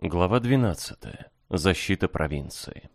Глава 12. Защита провинции.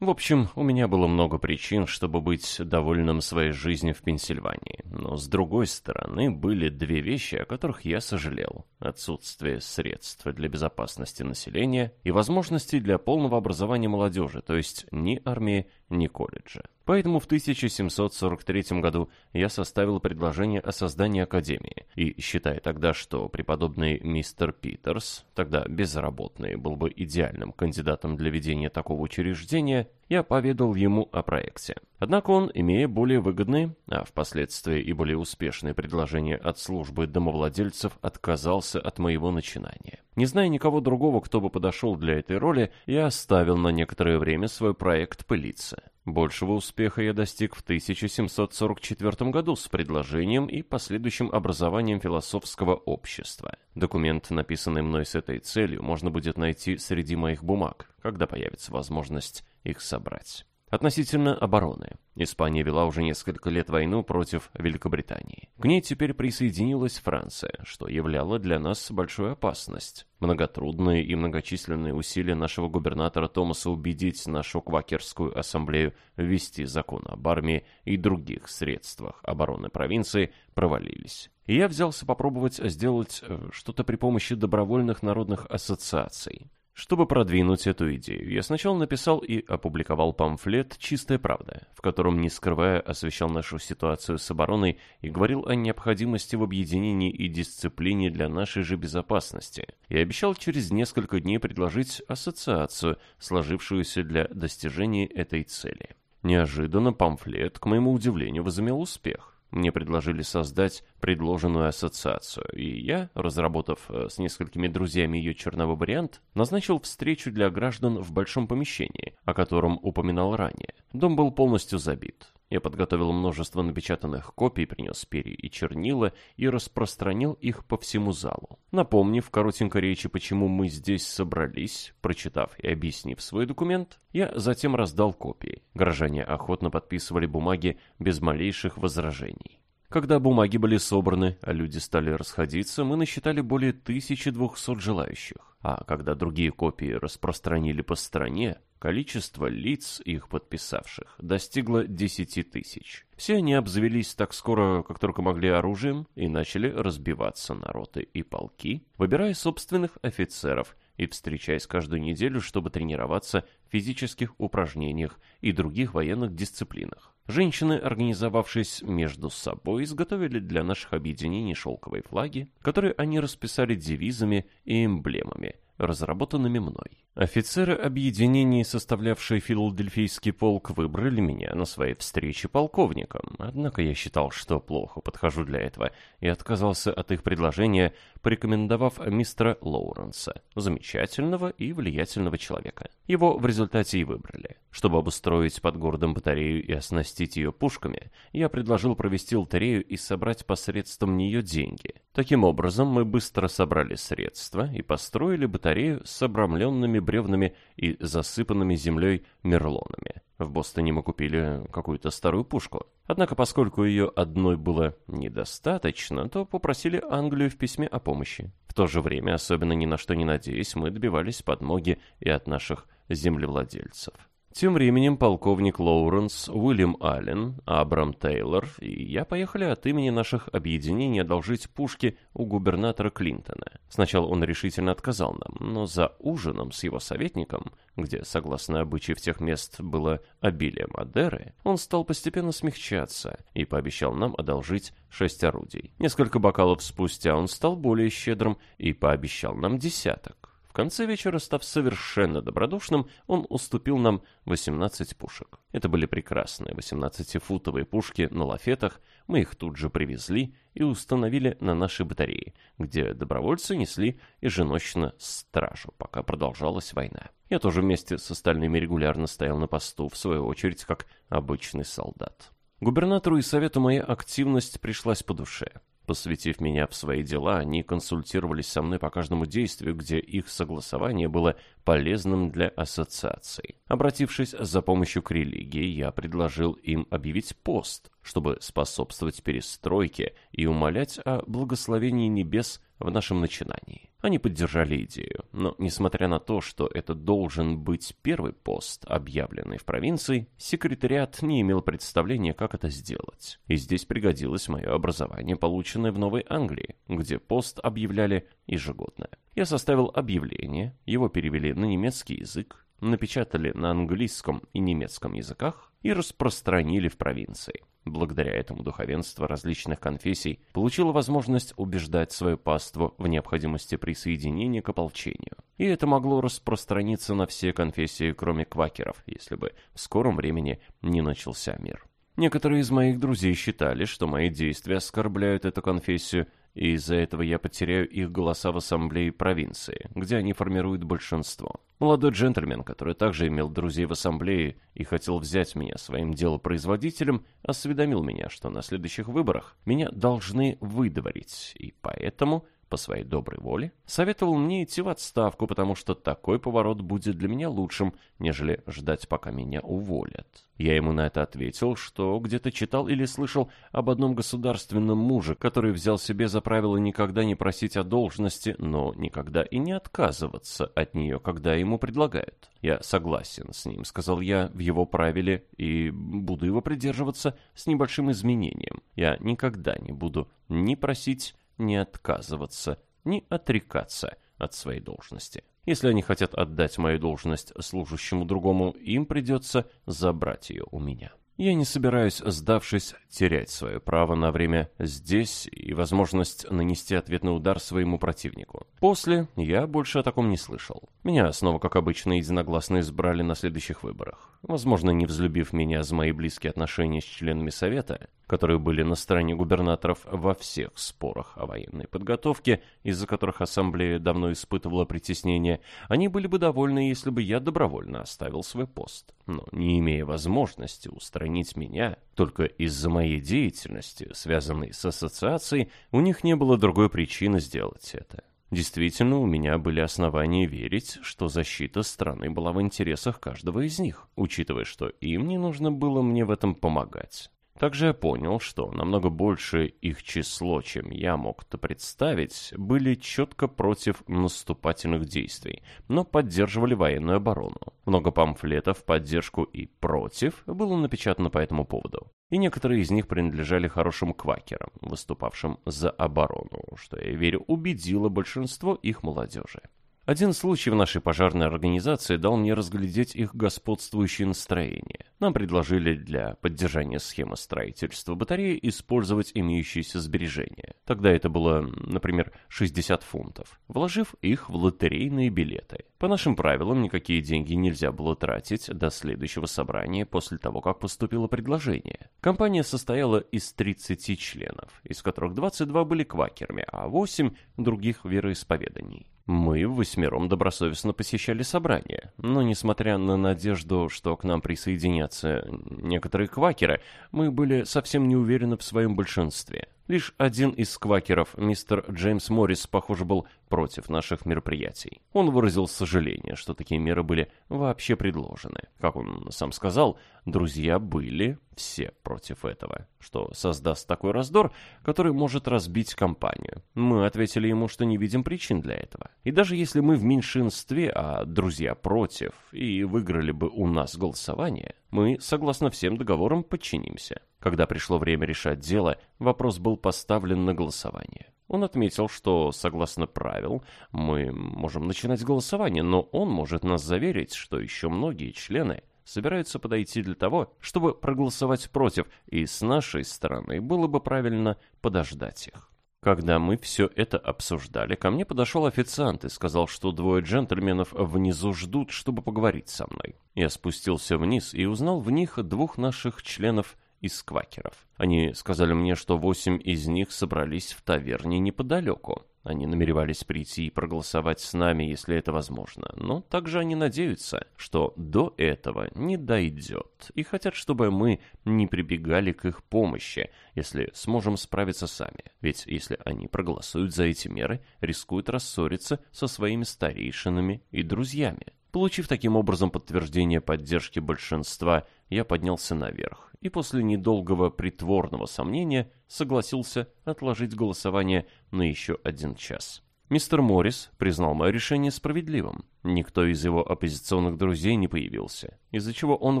В общем, у меня было много причин, чтобы быть довольным своей жизнью в Пенсильвании. Но, с другой стороны, были две вещи, о которых я сожалел. Отсутствие средств для безопасности населения и возможностей для полного образования молодежи, то есть ни армии, ни колледжа. Поэтому в 1743 году я составил предложение о создании академии, и, считая тогда, что преподобный мистер Питерс, тогда безработный, был бы идеальным кандидатом для ведения такого учреждения, я поведал ему о проекте. Однако он, имея более выгодные, а впоследствии и более успешные предложения от службы домовладельцев, отказался от моего начинания. Не зная никого другого, кто бы подошел для этой роли, я оставил на некоторое время свой проект пылиться. Большего успеха я достиг в 1744 году с предложением и последующим образованием философского общества. Документ, написанный мной с этой целью, можно будет найти среди моих бумаг, когда появится возможность их собрать. Относительно обороны. Испания вела уже несколько лет войну против Великобритании. К ней теперь присоединилась Франция, что являло для нас большую опасность. Многотрудные и многочисленные усилия нашего губернатора Томаса убедить нашу квакерскую ассамблею ввести закон об армии и других средствах обороны провинции провалились. И я взялся попробовать сделать э, что-то при помощи добровольных народных ассоциаций. Чтобы продвинуть эту идею, я сначала написал и опубликовал памфлет «Чистая правда», в котором, не скрывая, освещал нашу ситуацию с обороной и говорил о необходимости в объединении и дисциплине для нашей же безопасности, и обещал через несколько дней предложить ассоциацию, сложившуюся для достижения этой цели. Неожиданно памфлет, к моему удивлению, возымел успех. Мне предложили создать предложенную ассоциацию, и я, разработав э, с несколькими друзьями ее черновой вариант, назначил встречу для граждан в большом помещении, о котором упоминал ранее. Дом был полностью забит. Я подготовил множество напечатанных копий, принес перья и чернила и распространил их по всему залу. Напомнив коротенько речи, почему мы здесь собрались, прочитав и объяснив свой документ, я затем раздал копии. Горожане охотно подписывали бумаги без малейших возражений. Когда бумаги были собраны, а люди стали расходиться, мы насчитали более 1200 желающих. А когда другие копии распространили по стране, количество лиц, их подписавших, достигло 10 тысяч. Все они обзавелись так скоро, как только могли оружием, и начали разбиваться на роты и полки, выбирая собственных офицеров и встречаясь каждую неделю, чтобы тренироваться в физических упражнениях и других военных дисциплинах. Женщины, организовавшись между собой, изготовили для наших объединений шелковые флаги, которые они расписали девизами и эмблемами, разработанными мной. Офицеры объединений, составлявшие филадельфийский полк, выбрали меня на своей встрече полковником, однако я считал, что плохо подхожу для этого, и отказался от их предложения, порекомендовав мистера Лоуренса, замечательного и влиятельного человека. Его в результате и выбрали. Чтобы обустроить под городом батарею и оснастить ее пушками, я предложил провести лотерею и собрать посредством нее деньги. Таким образом, мы быстро собрали средства и построили батарею с обрамленными бревнами и засыпанными землей мерлонами. В Бостоне мы купили какую-то старую пушку. Однако, поскольку ее одной было недостаточно, то попросили Англию в письме о помощи. В то же время, особенно ни на что не надеясь, мы добивались подмоги и от наших землевладельцев. Тем временем полковник Лоуренс, Уильям Аллен, Абрам Тейлор и я поехали от имени наших объединений одолжить пушки у губернатора Клинтона. Сначала он решительно отказал нам, но за ужином с его советником, где, согласно обычаю тех мест, было обилие Мадеры, он стал постепенно смягчаться и пообещал нам одолжить шесть орудий. Несколько бокалов спустя он стал более щедрым и пообещал нам десяток конце вечера, став совершенно добродушным, он уступил нам 18 пушек. Это были прекрасные 18-футовые пушки на лафетах, мы их тут же привезли и установили на нашей батарее, где добровольцы несли еженочно стражу, пока продолжалась война. Я тоже вместе с остальными регулярно стоял на посту, в свою очередь, как обычный солдат. Губернатору и совету моя активность пришлась по душе. Посвятив меня в свои дела, они консультировались со мной по каждому действию, где их согласование было полезным для ассоциации. Обратившись за помощью к религии, я предложил им объявить пост, чтобы способствовать перестройке и умолять о благословении небес в нашем начинании. Они поддержали идею, но, несмотря на то, что это должен быть первый пост, объявленный в провинции, секретариат не имел представления, как это сделать. И здесь пригодилось мое образование, полученное в Новой Англии, где пост объявляли ежегодно. Я составил объявление, его перевели на немецкий язык, напечатали на английском и немецком языках и распространили в провинции. Благодаря этому духовенство различных конфессий получило возможность убеждать свою паству в необходимости присоединения к ополчению. И это могло распространиться на все конфессии, кроме квакеров, если бы в скором времени не начался мир. Некоторые из моих друзей считали, что мои действия оскорбляют эту конфессию и из-за этого я потеряю их голоса в ассамблее провинции, где они формируют большинство. Молодой джентльмен, который также имел друзей в ассамблее и хотел взять меня своим делопроизводителем, осведомил меня, что на следующих выборах меня должны выдворить, и поэтому по своей доброй воле, советовал мне идти в отставку, потому что такой поворот будет для меня лучшим, нежели ждать, пока меня уволят. Я ему на это ответил, что где-то читал или слышал об одном государственном муже, который взял себе за правило никогда не просить о должности, но никогда и не отказываться от нее, когда ему предлагают. Я согласен с ним, сказал я в его правиле, и буду его придерживаться с небольшим изменением. Я никогда не буду ни просить, не отказываться, ни отрекаться от своей должности. Если они хотят отдать мою должность служащему другому, им придется забрать ее у меня. Я не собираюсь, сдавшись, терять свое право на время здесь и возможность нанести ответный удар своему противнику. После я больше о таком не слышал. Меня снова, как обычно, единогласно избрали на следующих выборах. Возможно, не взлюбив меня за мои близкие отношения с членами Совета, которые были на стороне губернаторов во всех спорах о военной подготовке, из-за которых Ассамблея давно испытывала притеснение, они были бы довольны, если бы я добровольно оставил свой пост. Но не имея возможности устранить меня только из-за моей деятельности, связанной с ассоциацией, у них не было другой причины сделать это. Действительно, у меня были основания верить, что защита страны была в интересах каждого из них, учитывая, что им не нужно было мне в этом помогать. Также я понял, что намного больше их число, чем я мог-то представить, были четко против наступательных действий, но поддерживали военную оборону. Много памфлетов в поддержку и против было напечатано по этому поводу. И некоторые из них принадлежали хорошим квакерам, выступавшим за оборону, что, я верю, убедило большинство их молодежи. Один случай в нашей пожарной организации дал мне разглядеть их господствующее настроение. Нам предложили для поддержания схемы строительства батареи использовать имеющиеся сбережения. Тогда это было, например, 60 фунтов, вложив их в лотерейные билеты. По нашим правилам, никакие деньги нельзя было тратить до следующего собрания после того, как поступило предложение. Компания состояла из 30 членов, из которых 22 были квакерами, а 8 других вероисповеданий. Мы восьмером добросовестно посещали собрания, но, несмотря на надежду, что к нам присоединятся некоторые квакеры, мы были совсем не уверены в своем большинстве. Лишь один из квакеров, мистер Джеймс Моррис, похоже, был против наших мероприятий. Он выразил сожаление, что такие меры были вообще предложены. Как он сам сказал, друзья были все против этого, что создаст такой раздор, который может разбить компанию. Мы ответили ему, что не видим причин для этого. И даже если мы в меньшинстве, а друзья против, и выиграли бы у нас голосование, мы, согласно всем договорам, подчинимся. Когда пришло время решать дело, вопрос был поставлен на голосование. Он отметил, что, согласно правил, мы можем начинать голосование, но он может нас заверить, что еще многие члены собираются подойти для того, чтобы проголосовать против, и с нашей стороны было бы правильно подождать их. Когда мы все это обсуждали, ко мне подошел официант и сказал, что двое джентльменов внизу ждут, чтобы поговорить со мной. Я спустился вниз и узнал в них двух наших членов из квакеров. Они сказали мне, что восемь из них собрались в таверне неподалеку. Они намеревались прийти и проголосовать с нами, если это возможно. Но также они надеются, что до этого не дойдет. И хотят, чтобы мы не прибегали к их помощи, если сможем справиться сами. Ведь если они проголосуют за эти меры, рискуют рассориться со своими старейшинами и друзьями. Получив таким образом подтверждение поддержки большинства, я поднялся наверх и после недолгого притворного сомнения согласился отложить голосование на еще один час. Мистер Моррис признал мое решение справедливым. Никто из его оппозиционных друзей не появился, из-за чего он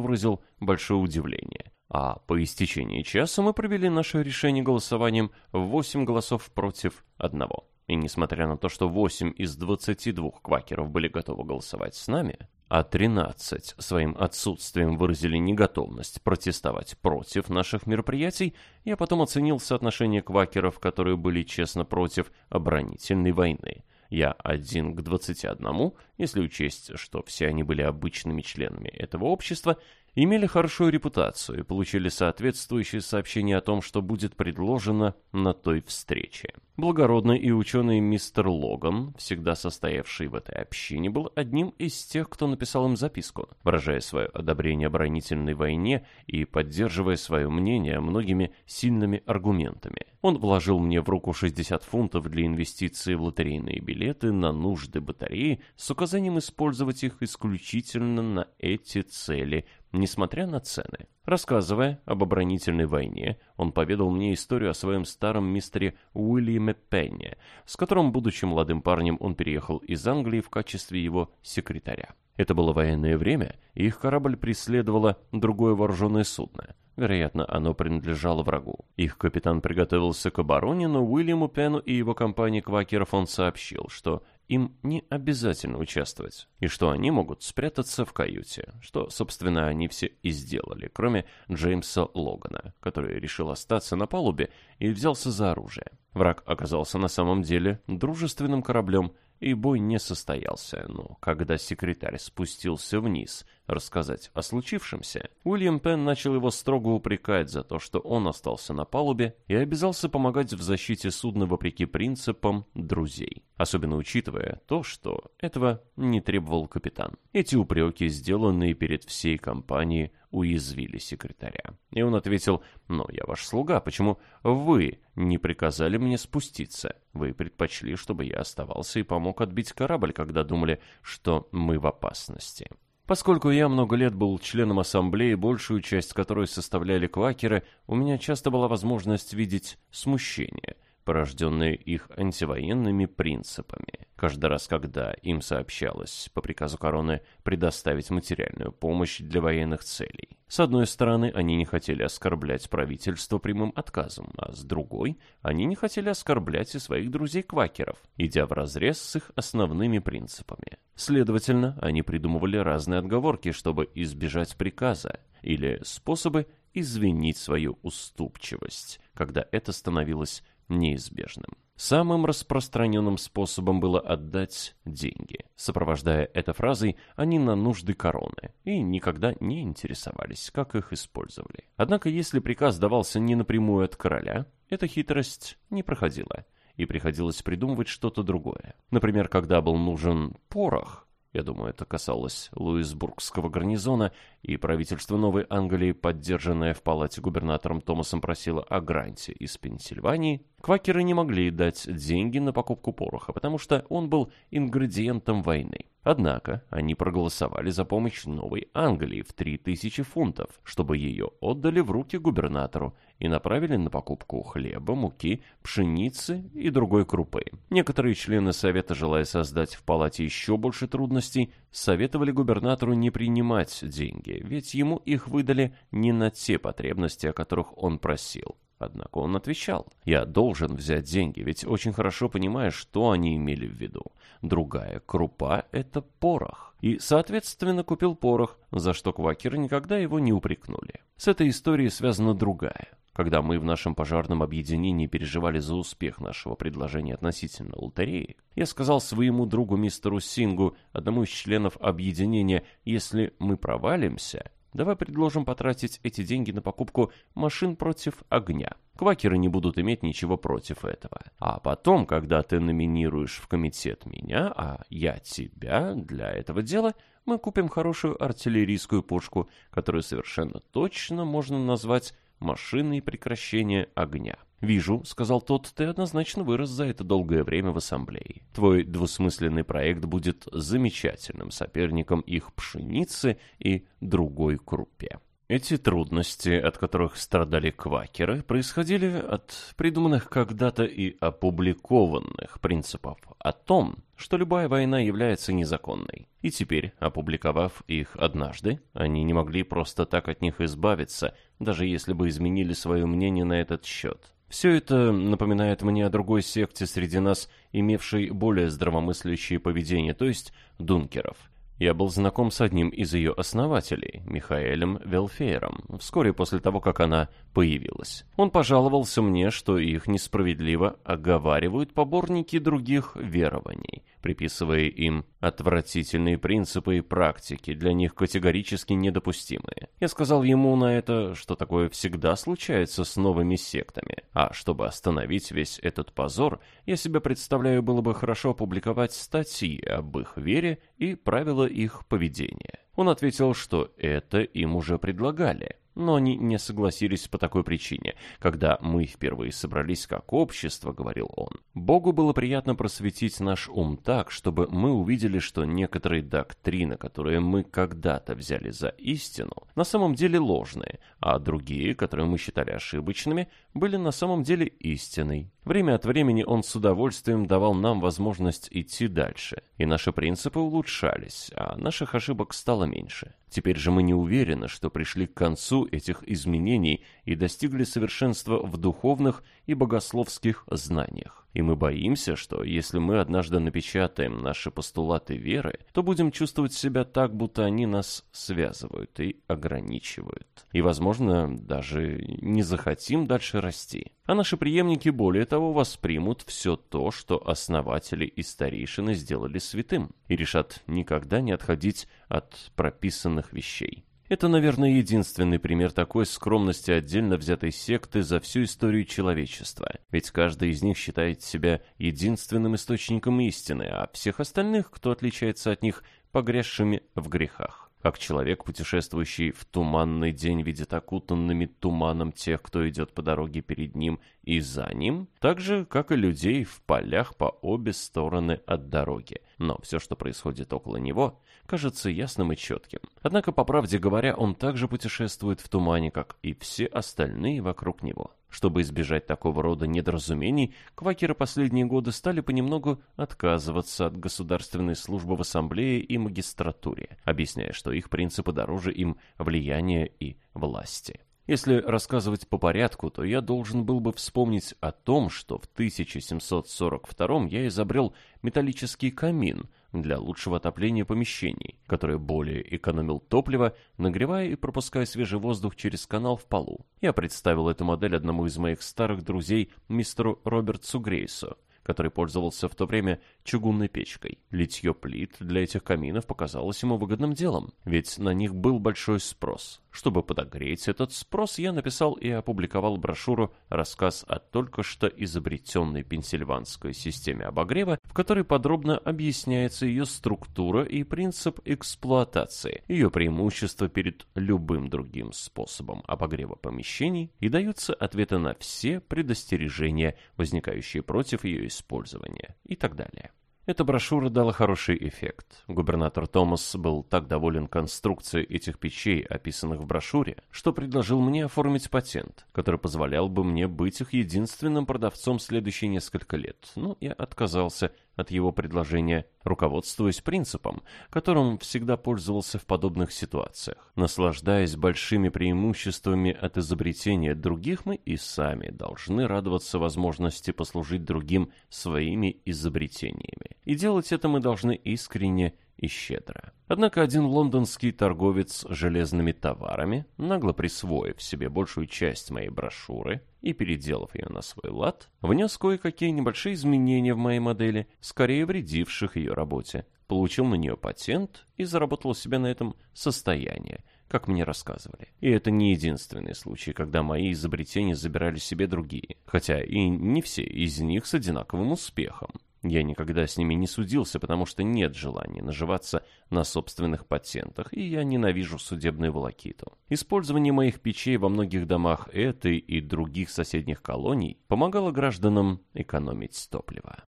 выразил большое удивление. А по истечении часа мы провели наше решение голосованием в 8 голосов против одного. И несмотря на то, что 8 из 22 квакеров были готовы голосовать с нами, а 13 своим отсутствием выразили неготовность протестовать против наших мероприятий, я потом оценил соотношение квакеров, которые были честно против оборонительной войны. Я один к 21, если учесть, что все они были обычными членами этого общества, имели хорошую репутацию и получили соответствующие сообщения о том, что будет предложено на той встрече. Благородный и ученый мистер Логан, всегда состоявший в этой общине, был одним из тех, кто написал им записку, выражая свое одобрение оборонительной войне и поддерживая свое мнение многими сильными аргументами. Он вложил мне в руку 60 фунтов для инвестиций в лотерейные билеты на нужды батареи с указанием использовать их исключительно на эти цели – несмотря на цены. Рассказывая об оборонительной войне, он поведал мне историю о своем старом мистере Уильяме Пенне, с которым, будучи молодым парнем, он переехал из Англии в качестве его секретаря. Это было военное время, и их корабль преследовало другое вооруженное судно. Вероятно, оно принадлежало врагу. Их капитан приготовился к обороне, но Уильяму Пену и его компании квакеров он сообщил, что им не обязательно участвовать, и что они могут спрятаться в каюте, что, собственно, они все и сделали, кроме Джеймса Логана, который решил остаться на палубе и взялся за оружие. Враг оказался на самом деле дружественным кораблем, и бой не состоялся, но когда секретарь спустился вниз рассказать о случившемся, Уильям Пен начал его строго упрекать за то, что он остался на палубе и обязался помогать в защите судна вопреки принципам друзей, особенно учитывая то, что этого не требовал капитан. Эти упреки, сделанные перед всей компанией, уязвили секретаря. И он ответил, «Но я ваш слуга, почему вы не приказали мне спуститься? Вы предпочли, чтобы я оставался и помог отбить корабль, когда думали, что мы в опасности». Поскольку я много лет был членом ассамблеи, большую часть которой составляли квакеры, у меня часто была возможность видеть смущение – порожденные их антивоенными принципами. Каждый раз, когда им сообщалось по приказу короны предоставить материальную помощь для военных целей. С одной стороны, они не хотели оскорблять правительство прямым отказом, а с другой, они не хотели оскорблять и своих друзей-квакеров, идя вразрез с их основными принципами. Следовательно, они придумывали разные отговорки, чтобы избежать приказа, или способы извинить свою уступчивость, когда это становилось неизбежным. Самым распространенным способом было отдать деньги. Сопровождая это фразой, они на нужды короны и никогда не интересовались, как их использовали. Однако, если приказ давался не напрямую от короля, эта хитрость не проходила, и приходилось придумывать что-то другое. Например, когда был нужен порох, я думаю, это касалось Луисбургского гарнизона, и правительство Новой Англии, поддержанное в палате губернатором Томасом, просило о гранте из Пенсильвании. Квакеры не могли дать деньги на покупку пороха, потому что он был ингредиентом войны. Однако они проголосовали за помощь Новой Англии в 3000 фунтов, чтобы ее отдали в руки губернатору и направили на покупку хлеба, муки, пшеницы и другой крупы. Некоторые члены Совета, желая создать в палате еще больше трудностей, советовали губернатору не принимать деньги, ведь ему их выдали не на те потребности, о которых он просил. Однако он отвечал, «Я должен взять деньги, ведь очень хорошо понимаю, что они имели в виду. Другая крупа — это порох». И, соответственно, купил порох, за что квакеры никогда его не упрекнули. С этой историей связана другая. Когда мы в нашем пожарном объединении переживали за успех нашего предложения относительно лотереи, я сказал своему другу мистеру Сингу, одному из членов объединения, если мы провалимся, Давай предложим потратить эти деньги на покупку машин против огня. Квакеры не будут иметь ничего против этого. А потом, когда ты номинируешь в комитет меня, а я тебя для этого дела, мы купим хорошую артиллерийскую пушку, которую совершенно точно можно назвать машиной прекращения огня. «Вижу», — сказал тот, — «ты однозначно вырос за это долгое время в ассамблее. Твой двусмысленный проект будет замечательным соперником их пшеницы и другой крупе». Эти трудности, от которых страдали квакеры, происходили от придуманных когда-то и опубликованных принципов о том, что любая война является незаконной. И теперь, опубликовав их однажды, они не могли просто так от них избавиться, даже если бы изменили свое мнение на этот счет. Все это напоминает мне о другой секте среди нас, имевшей более здравомыслящее поведение, то есть дункеров – я был знаком с одним из ее основателей, Михаэлем Велфейером, вскоре после того, как она появилась. Он пожаловался мне, что их несправедливо оговаривают поборники других верований, приписывая им отвратительные принципы и практики, для них категорически недопустимые. Я сказал ему на это, что такое всегда случается с новыми сектами, а чтобы остановить весь этот позор, я себе представляю, было бы хорошо опубликовать статьи об их вере и правила их поведения. Он ответил, что это им уже предлагали, но они не согласились по такой причине. Когда мы впервые собрались как общество, говорил он, Богу было приятно просветить наш ум так, чтобы мы увидели, что некоторые доктрины, которые мы когда-то взяли за истину, на самом деле ложные, а другие, которые мы считали ошибочными, были на самом деле истиной. Время от времени он с удовольствием давал нам возможность идти дальше, и наши принципы улучшались, а наших ошибок стало меньше. Теперь же мы не уверены, что пришли к концу этих изменений и достигли совершенства в духовных и богословских знаниях. И мы боимся, что если мы однажды напечатаем наши постулаты веры, то будем чувствовать себя так, будто они нас связывают и ограничивают. И, возможно, даже не захотим дальше расти. А наши преемники, более того, воспримут все то, что основатели и старейшины сделали святым, и решат никогда не отходить от прописанных вещей. Это, наверное, единственный пример такой скромности отдельно взятой секты за всю историю человечества. Ведь каждый из них считает себя единственным источником истины, а всех остальных, кто отличается от них, погрязшими в грехах как человек, путешествующий в туманный день, видит окутанными туманом тех, кто идет по дороге перед ним и за ним, так же, как и людей в полях по обе стороны от дороги. Но все, что происходит около него, кажется ясным и четким. Однако, по правде говоря, он также путешествует в тумане, как и все остальные вокруг него. Чтобы избежать такого рода недоразумений, квакеры последние годы стали понемногу отказываться от государственной службы в ассамблее и магистратуре, объясняя, что их принципы дороже им влияния и власти. Если рассказывать по порядку, то я должен был бы вспомнить о том, что в 1742 я изобрел металлический камин для лучшего отопления помещений, который более экономил топливо, нагревая и пропуская свежий воздух через канал в полу. Я представил эту модель одному из моих старых друзей, мистеру Робертсу Грейсу, который пользовался в то время чугунной печкой. Литье плит для этих каминов показалось ему выгодным делом, ведь на них был большой спрос. Чтобы подогреть этот спрос, я написал и опубликовал брошюру «Рассказ о только что изобретенной пенсильванской системе обогрева», в которой подробно объясняется ее структура и принцип эксплуатации, ее преимущества перед любым другим способом обогрева помещений и даются ответы на все предостережения, возникающие против ее использования и так далее. Эта брошюра дала хороший эффект. Губернатор Томас был так доволен конструкцией этих печей, описанных в брошюре, что предложил мне оформить патент, который позволял бы мне быть их единственным продавцом следующие несколько лет. Но я отказался от его предложения, руководствуясь принципом, которым всегда пользовался в подобных ситуациях. Наслаждаясь большими преимуществами от изобретения других, мы и сами должны радоваться возможности послужить другим своими изобретениями. И делать это мы должны искренне и щедро. Однако один лондонский торговец железными товарами, нагло присвоив себе большую часть моей брошюры и переделав ее на свой лад, внес кое-какие небольшие изменения в моей модели, скорее вредивших ее работе, получил на нее патент и заработал себе на этом состояние, как мне рассказывали. И это не единственный случай, когда мои изобретения забирали себе другие, хотя и не все из них с одинаковым успехом. Я никогда с ними не судился, потому что нет желания наживаться на собственных патентах, и я ненавижу судебную волокиту. Использование моих печей во многих домах этой и других соседних колоний помогало гражданам экономить топливо.